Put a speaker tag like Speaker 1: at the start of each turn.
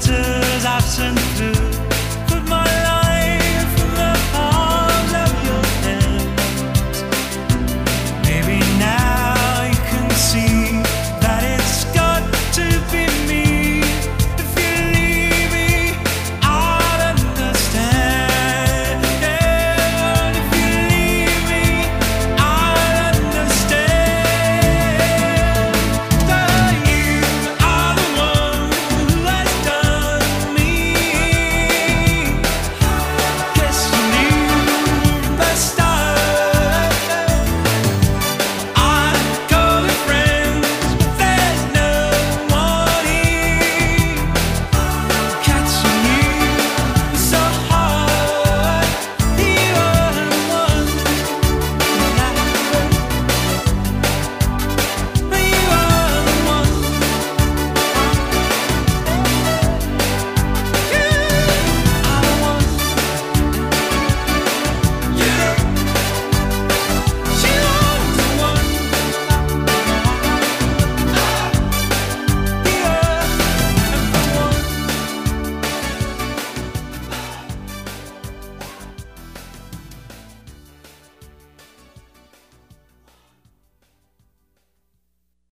Speaker 1: letters I've sent to